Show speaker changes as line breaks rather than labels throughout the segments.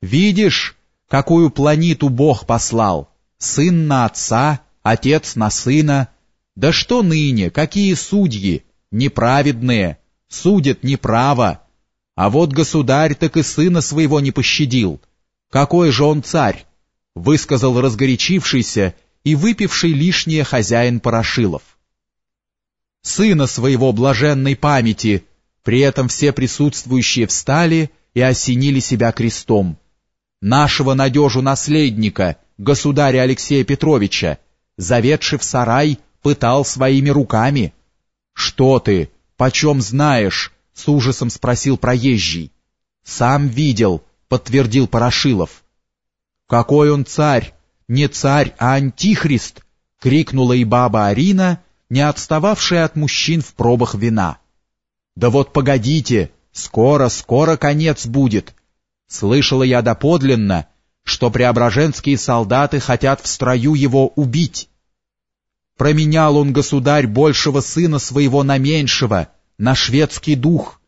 Видишь, какую планету Бог послал? Сын на отца, отец на сына. Да что ныне, какие судьи? Неправедные, судят неправо. А вот государь так и сына своего не пощадил. Какой же он царь? Высказал разгорячившийся и выпивший лишнее хозяин Порошилов. Сына своего блаженной памяти, при этом все присутствующие встали и осенили себя крестом. Нашего надежу наследника, государя Алексея Петровича, заведший в сарай, пытал своими руками. «Что ты, почем знаешь?» — с ужасом спросил проезжий. «Сам видел», — подтвердил Порошилов. «Какой он царь? Не царь, а антихрист!» — крикнула и баба Арина, не отстававшая от мужчин в пробах вина. «Да вот погодите, скоро, скоро конец будет!» Слышала я доподлинно, что преображенские солдаты хотят в строю его убить. Променял он, государь, большего сына своего на меньшего, на шведский дух.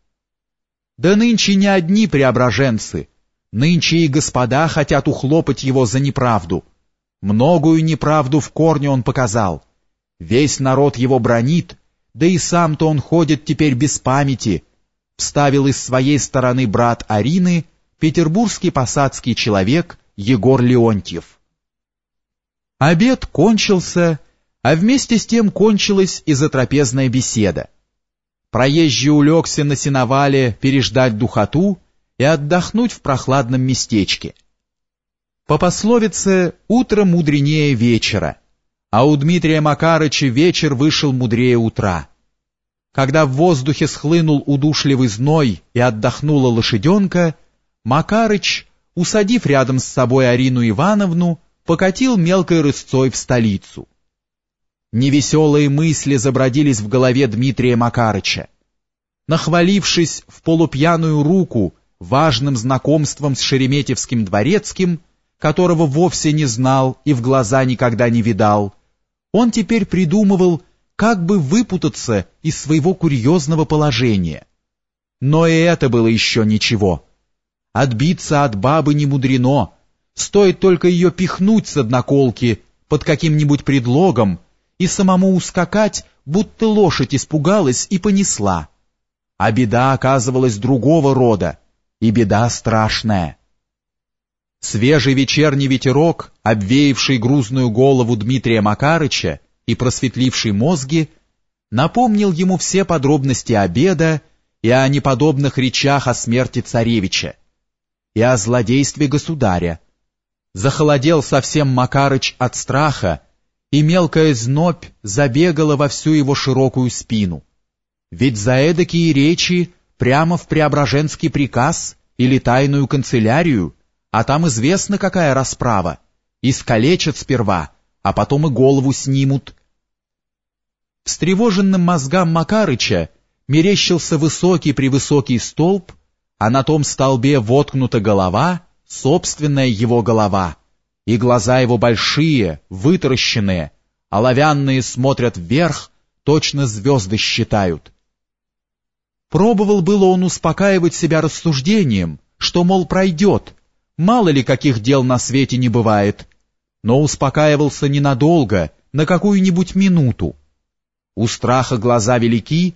Да нынче не одни преображенцы, нынче и господа хотят ухлопать его за неправду. Многую неправду в корне он показал. Весь народ его бронит, да и сам-то он ходит теперь без памяти, вставил из своей стороны брат Арины, петербургский посадский человек Егор Леонтьев. Обед кончился, а вместе с тем кончилась и затрапезная беседа. Проезжий улегся на сеновале переждать духоту и отдохнуть в прохладном местечке. По пословице «утро мудренее вечера», а у Дмитрия Макарыча вечер вышел мудрее утра. Когда в воздухе схлынул удушливый зной и отдохнула лошаденка, Макарыч, усадив рядом с собой Арину Ивановну, покатил мелкой рысцой в столицу. Невеселые мысли забродились в голове Дмитрия Макарыча. Нахвалившись в полупьяную руку важным знакомством с Шереметьевским дворецким, которого вовсе не знал и в глаза никогда не видал, он теперь придумывал, как бы выпутаться из своего курьезного положения. Но и это было еще ничего. Отбиться от бабы не мудрено, стоит только ее пихнуть с одноколки под каким-нибудь предлогом и самому ускакать, будто лошадь испугалась и понесла. А беда оказывалась другого рода, и беда страшная. Свежий вечерний ветерок, обвеявший грузную голову Дмитрия Макарыча и просветливший мозги, напомнил ему все подробности обеда и о неподобных речах о смерти царевича, и о злодействе государя. Захолодел совсем Макарыч от страха, и мелкая знобь забегала во всю его широкую спину. Ведь за эдакие речи прямо в Преображенский приказ или тайную канцелярию — а там известно, какая расправа. Искалечат сперва, а потом и голову снимут. Встревоженным мозгам Макарыча мерещился высокий-превысокий столб, а на том столбе воткнута голова, собственная его голова, и глаза его большие, вытаращенные, оловянные смотрят вверх, точно звезды считают. Пробовал было он успокаивать себя рассуждением, что, мол, пройдет, Мало ли каких дел на свете не бывает, но успокаивался ненадолго, на какую-нибудь минуту. У страха глаза велики,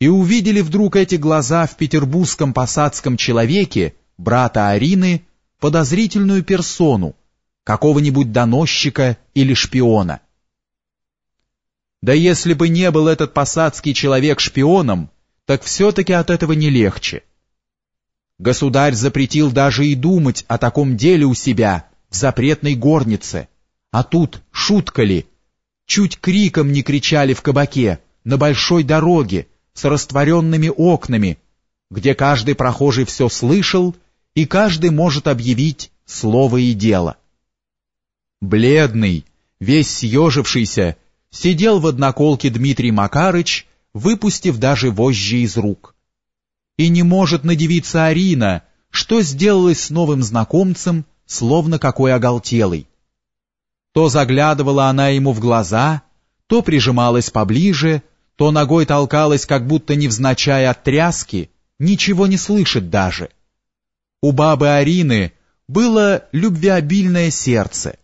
и увидели вдруг эти глаза в петербургском посадском человеке, брата Арины, подозрительную персону, какого-нибудь доносчика или шпиона. Да если бы не был этот посадский человек шпионом, так все-таки от этого не легче. Государь запретил даже и думать о таком деле у себя, в запретной горнице. А тут шутка ли? Чуть криком не кричали в кабаке, на большой дороге, с растворенными окнами, где каждый прохожий все слышал, и каждый может объявить слово и дело. Бледный, весь съежившийся, сидел в одноколке Дмитрий Макарыч, выпустив даже вожжи из рук и не может надевиться Арина, что сделалось с новым знакомцем, словно какой оголтелый. То заглядывала она ему в глаза, то прижималась поближе, то ногой толкалась, как будто невзначай от тряски, ничего не слышит даже. У бабы Арины было любвеобильное сердце,